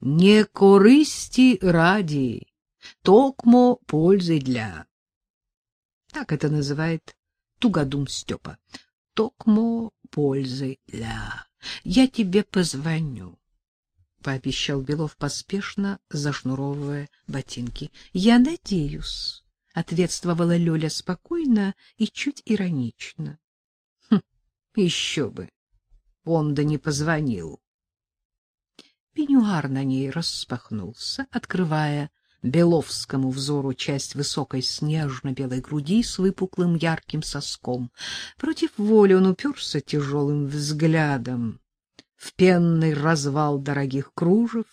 Не корысти ради, токмо пользы для. Так это называет тугодум Степа. Токмо пользы для. Я тебе позвоню, — пообещал Белов поспешно, зашнуровывая ботинки. — Я надеюсь, — ответствовала Лёля спокойно и чуть иронично. — Хм, еще бы. Он да не позвонил. Пеньюар на ней распахнулся, открывая Беловскому взору часть высокой снежно-белой груди с выпуклым ярким соском. Против воли он уперся тяжелым взглядом в пенный развал дорогих кружев,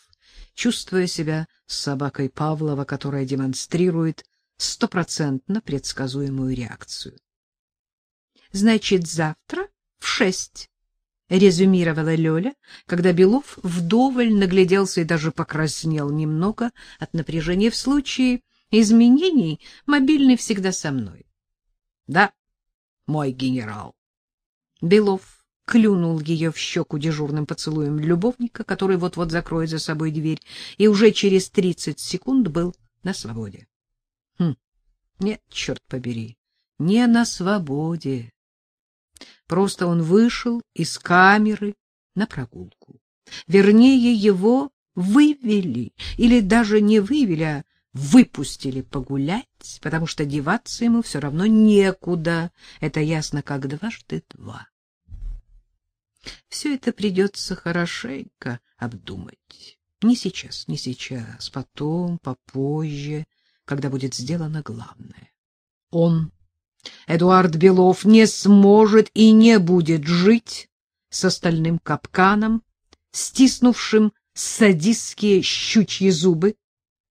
чувствуя себя собакой Павлова, которая демонстрирует стопроцентно предсказуемую реакцию. — Значит, завтра в шесть, — резюмировала Лёля, когда Белов вдоволь нагляделся и даже покраснел немного от напряжения. В случае изменений мобильный всегда со мной. — Да, мой генерал. Белов клюнул ее в щеку дежурным поцелуем любовника, который вот-вот закроет за собой дверь, и уже через тридцать секунд был на свободе. Хм, нет, черт побери, не на свободе. Просто он вышел из камеры на прогулку. Вернее, его вывели, или даже не вывели, а выпустили погулять, потому что деваться ему все равно некуда. Это ясно как дважды два. Все это придется хорошенько обдумать. Не сейчас, не сейчас, потом, попозже, когда будет сделано главное. Он Эдуард Белов не сможет и не будет жить с остальным капканом, стиснувшим садистские щучьи зубы,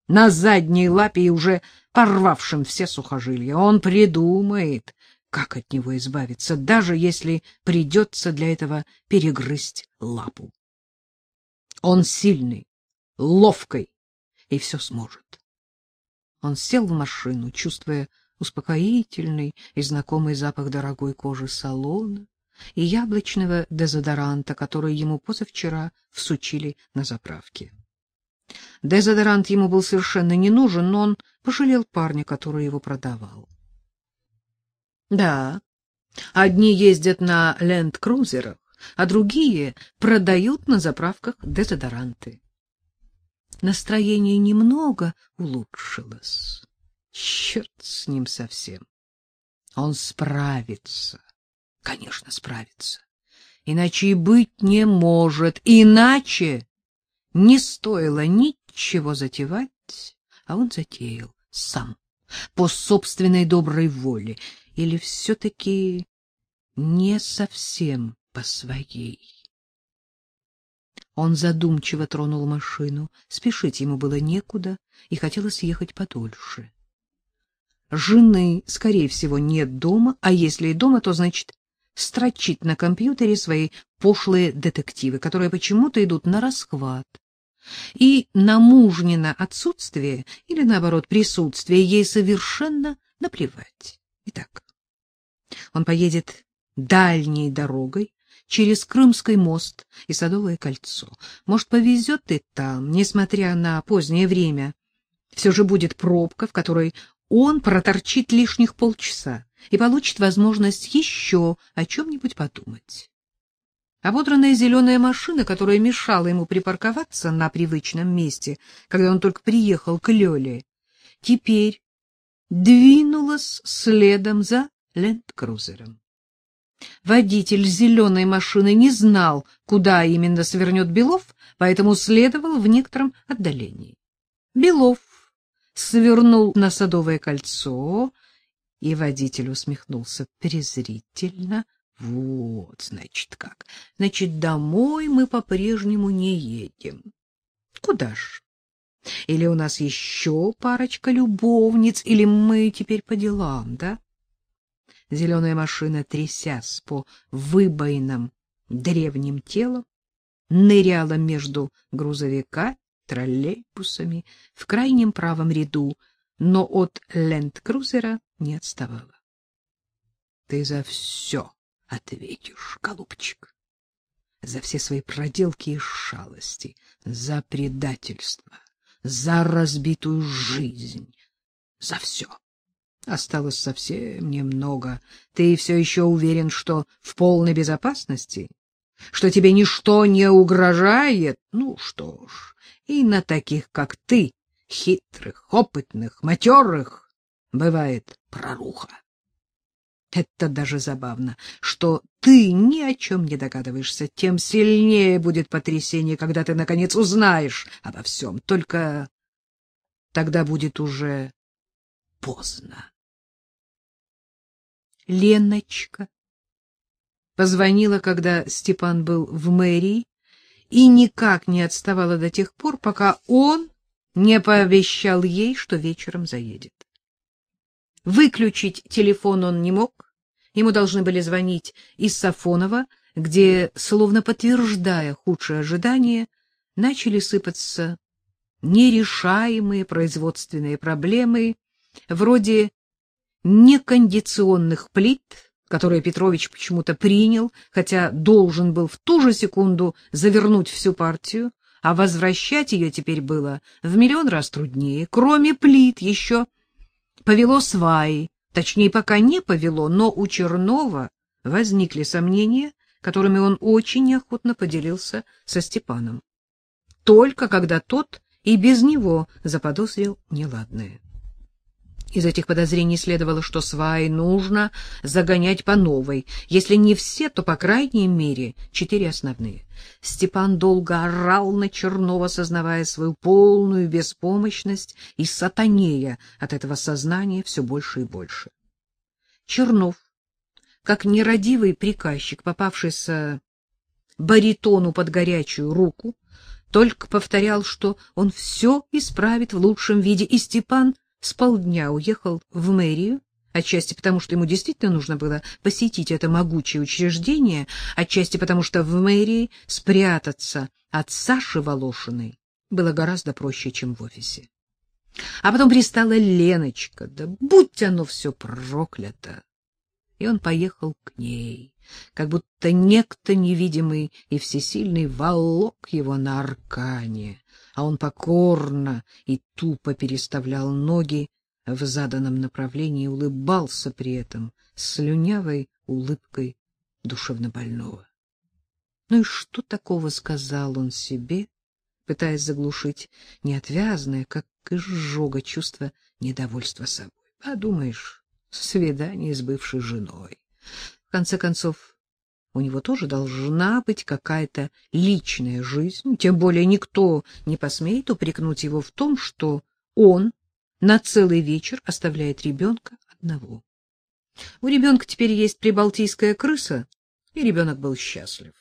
на задней лапе и уже порвавшим все сухожилия. Он придумает, как от него избавиться, даже если придется для этого перегрызть лапу. Он сильный, ловкий и все сможет. Он сел в машину, чувствуя успокоительный и знакомый запах дорогой кожи салона и яблочного дезодоранта, который ему позавчера всучили на заправке. Дезодорант ему был совершенно не нужен, но он пожалел парня, который его продавал. Да, одни ездят на ленд-крузерах, а другие продают на заправках дезодоранты. Настроение немного улучшилось. Черт с ним совсем. Он справится. Конечно, справится. Иначе и быть не может. Иначе не стоило ничего затевать, а он затеял сам, по собственной доброй воле. Или все-таки не совсем по своей. Он задумчиво тронул машину. Спешить ему было некуда, и хотелось ехать подольше. Жены, скорее всего, нет дома, а если и дома, то, значит, строчит на компьютере свои пошлые детективы, которые почему-то идут на расхват. И на мужнино отсутствие или, наоборот, присутствие ей совершенно наплевать. Итак, он поедет дальней дорогой через Крымский мост и Садовое кольцо. Может, повезет и там, несмотря на позднее время. Все же будет пробка, в которой он проторчит лишних полчаса и получит возможность еще о чем-нибудь подумать. Ободранная зеленая машина, которая мешала ему припарковаться на привычном месте, когда он только приехал к Лёле, теперь двинулась следом за ленд-крузером. Водитель зеленой машины не знал, куда именно свернет Белов, поэтому следовал в некотором отдалении. Белов свернул на Садовое кольцо, и водитель усмехнулся презрительно. Вот, значит, как. Значит, домой мы по-прежнему не едем. Куда ж? Или у нас еще парочка любовниц, или мы теперь по делам, да? Зеленая машина, трясясь по выбоинам древним телом, ныряла между грузовика троллейбусами в крайнем правом ряду, но от ленд-крузера не отставала. — Ты за все ответишь, голубчик. за все свои проделки и шалости, за предательство, за разбитую жизнь, за все. Осталось совсем немного. Ты все еще уверен, что в полной безопасности? Что тебе ничто не угрожает? Ну что ж, и на таких, как ты, хитрых, опытных, матерых, бывает проруха. Это даже забавно, что ты ни о чем не догадываешься, тем сильнее будет потрясение, когда ты, наконец, узнаешь обо всем. Только тогда будет уже поздно. Леночка позвонила, когда Степан был в мэрии, и никак не отставала до тех пор, пока он не пообещал ей, что вечером заедет. Выключить телефон он не мог, ему должны были звонить из Сафонова, где, словно подтверждая худшие ожидания, начали сыпаться нерешаемые производственные проблемы, вроде некондиционных плит, которые Петрович почему-то принял, хотя должен был в ту же секунду завернуть всю партию, а возвращать ее теперь было в миллион раз труднее. Кроме плит еще повело сваи, точнее, пока не повело, но у Чернова возникли сомнения, которыми он очень неохотно поделился со Степаном. Только когда тот и без него заподозрил неладное. Из этих подозрений следовало, что сваи нужно загонять по новой. Если не все, то, по крайней мере, четыре основные. Степан долго орал на Чернова, сознавая свою полную беспомощность и сатанея от этого сознания все больше и больше. Чернов, как нерадивый приказчик, попавшийся баритону под горячую руку, только повторял, что он все исправит в лучшем виде, и Степан с полдня уехал в мэрию, отчасти потому, что ему действительно нужно было посетить это могучее учреждение, отчасти потому, что в мэрии спрятаться от Саши Волошиной было гораздо проще, чем в офисе. А потом пристала Леночка, да будь оно все проклято! И он поехал к ней, как будто некто невидимый и всесильный волок его на аркане а он покорно и тупо переставлял ноги в заданном направлении и улыбался при этом слюнявой улыбкой душевнобольного. Ну и что такого сказал он себе, пытаясь заглушить неотвязное, как изжога, чувство недовольства собой? Подумаешь, свидание с бывшей женой. В конце концов, у него тоже должна быть какая-то личная жизнь, тем более никто не посмеет упрекнуть его в том, что он на целый вечер оставляет ребенка одного. У ребенка теперь есть прибалтийская крыса, и ребенок был счастлив.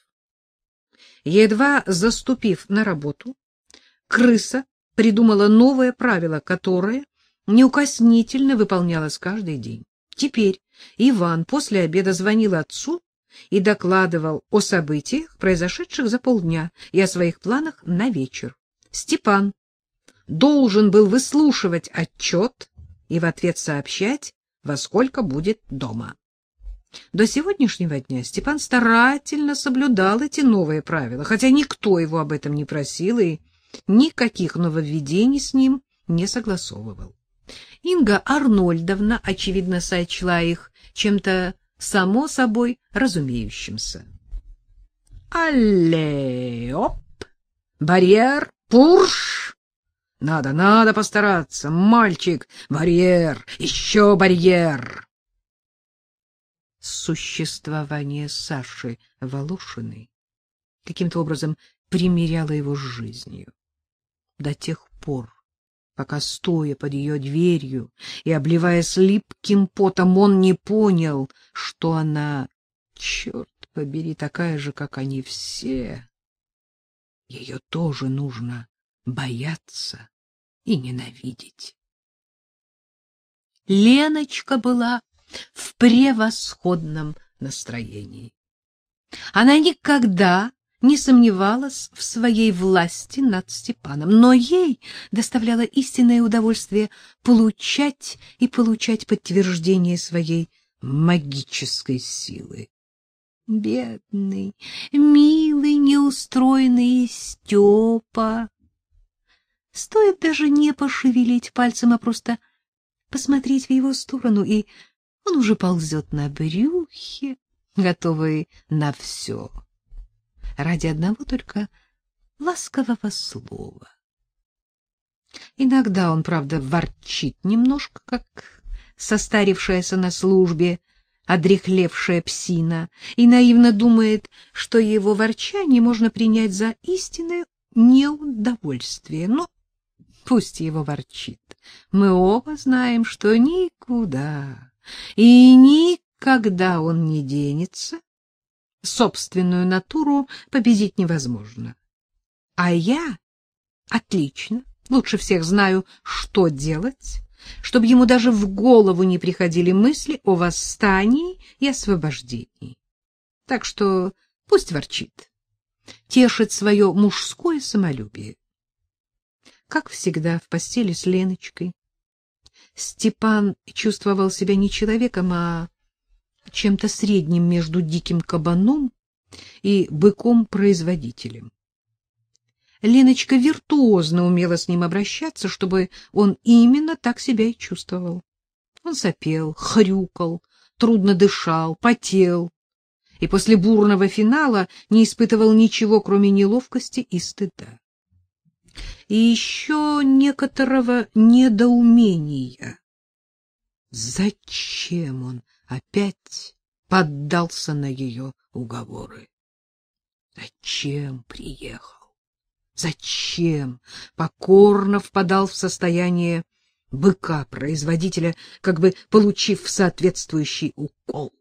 Едва заступив на работу, крыса придумала новое правило, которое неукоснительно выполнялось каждый день. Теперь Иван после обеда звонил отцу и докладывал о событиях, произошедших за полдня, и о своих планах на вечер. Степан должен был выслушивать отчет и в ответ сообщать, во сколько будет дома. До сегодняшнего дня Степан старательно соблюдал эти новые правила, хотя никто его об этом не просил и никаких нововведений с ним не согласовывал. Инга Арнольдовна, очевидно, сочла их чем-то само собой разумеющимся. Алле, оп! Барьер, пурш! Надо, надо постараться, мальчик! Барьер, еще барьер! Существование Саши Волошиной каким-то образом примиряло его с жизнью. До тех пор, пока, стоя под ее дверью и обливаясь липким потом, он не понял, что она, черт побери, такая же, как они все. Ее тоже нужно бояться и ненавидеть. Леночка была в превосходном настроении. Она никогда не сомневалась в своей власти над Степаном, но ей доставляло истинное удовольствие получать и получать подтверждение своей магической силы. Бедный, милый, неустроенный Степа. Стоит даже не пошевелить пальцем, а просто посмотреть в его сторону, и он уже ползет на брюхе, готовый на все. Ради одного только ласкового слова. Иногда он, правда, ворчит немножко, как состарившаяся на службе, одрехлевшая псина, и наивно думает, что его ворчание можно принять за истинное неудовольствие. Но пусть его ворчит. Мы оба знаем, что никуда и никогда он не денется. Собственную натуру победить невозможно. А я отлично, лучше всех знаю, что делать чтобы ему даже в голову не приходили мысли о восстании и освобождении. Так что пусть ворчит, тешит свое мужское самолюбие. Как всегда в постели с Леночкой, Степан чувствовал себя не человеком, а чем-то средним между диким кабаном и быком-производителем. Леночка виртуозно умела с ним обращаться, чтобы он именно так себя и чувствовал. Он сопел, хрюкал, трудно дышал, потел, и после бурного финала не испытывал ничего, кроме неловкости и стыда. И еще некоторого недоумения. Зачем он опять поддался на ее уговоры? Зачем приехал? Зачем покорно впадал в состояние быка-производителя, как бы получив соответствующий укол?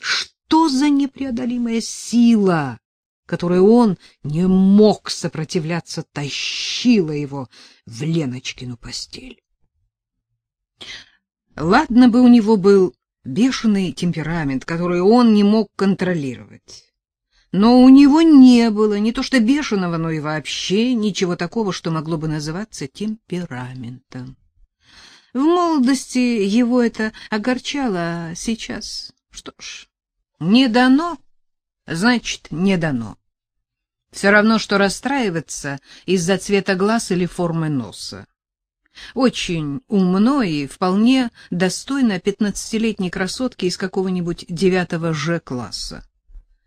Что за непреодолимая сила, которой он не мог сопротивляться, тащила его в Леночкину постель? Ладно бы у него был бешеный темперамент, который он не мог контролировать. Но у него не было не то что бешеного, но и вообще ничего такого, что могло бы называться темпераментом. В молодости его это огорчало, а сейчас, что ж, не дано, значит, не дано. Все равно, что расстраиваться из-за цвета глаз или формы носа. Очень умно и вполне достойно пятнадцатилетней красотки из какого-нибудь девятого Ж-класса.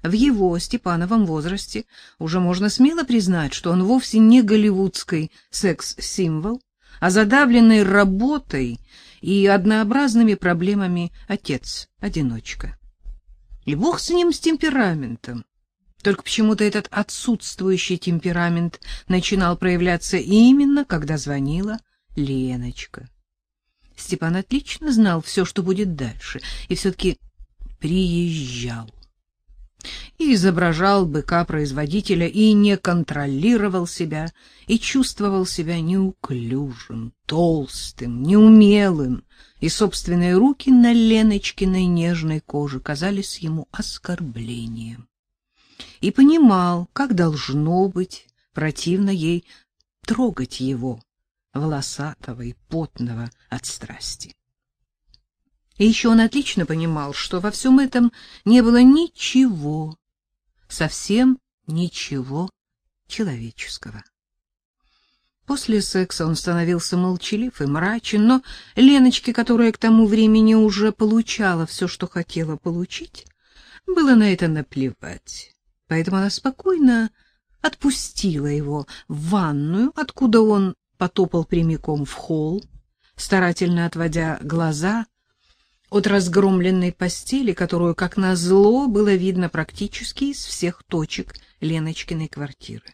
В его Степановом возрасте уже можно смело признать, что он вовсе не голливудский секс-символ, а задавленный работой и однообразными проблемами отец-одиночка. И бог с ним с темпераментом. Только почему-то этот отсутствующий темперамент начинал проявляться именно, когда звонила Леночка. Степан отлично знал все, что будет дальше, и все-таки приезжал и изображал быка-производителя и не контролировал себя, и чувствовал себя неуклюжим, толстым, неумелым, и собственные руки на Леночкиной нежной коже казались ему оскорблением. И понимал, как должно быть противно ей трогать его, волосатого и потного от страсти. И еще он отлично понимал, что во всем этом не было ничего, совсем ничего человеческого. После секса он становился молчалив и мрачен, но Леночке, которая к тому времени уже получала все, что хотела получить, было на это наплевать. Поэтому она спокойно отпустила его в ванную, откуда он потопал прямиком в холл, старательно отводя глаза от разгромленной постели, которую, как назло, было видно практически из всех точек Леночкиной квартиры.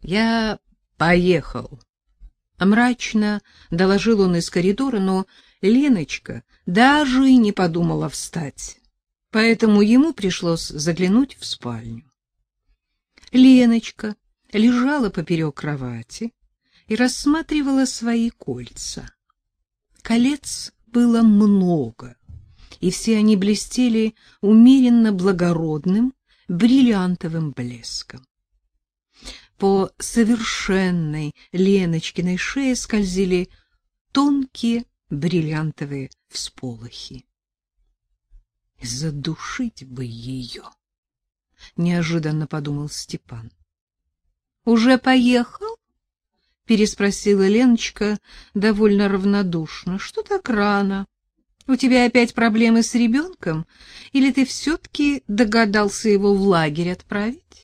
«Я поехал», — мрачно доложил он из коридора, но Леночка даже и не подумала встать, поэтому ему пришлось заглянуть в спальню. Леночка лежала поперек кровати и рассматривала свои кольца. Колец было много, и все они блестели умеренно благородным, бриллиантовым блеском. По совершенной Леночкиной шее скользили тонкие бриллиантовые всполохи. Задушить бы ее, — неожиданно подумал Степан. — Уже поехал? — переспросила Леночка довольно равнодушно. — Что так рано? У тебя опять проблемы с ребенком? Или ты все-таки догадался его в лагерь отправить?